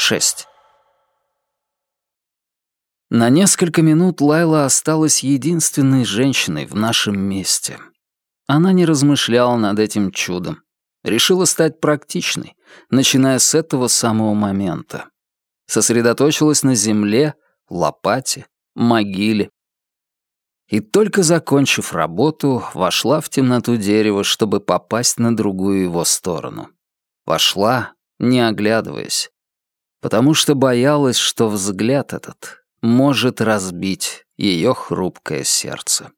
6. На несколько минут Лайла осталась единственной женщиной в нашем месте. Она не размышляла над этим чудом. Решила стать практичной, начиная с этого самого момента. Сосредоточилась на земле, лопате, могиле. И только закончив работу, вошла в темноту дерева, чтобы попасть на другую его сторону. Вошла, не оглядываясь, потому что боялась, что взгляд этот может разбить ее хрупкое сердце.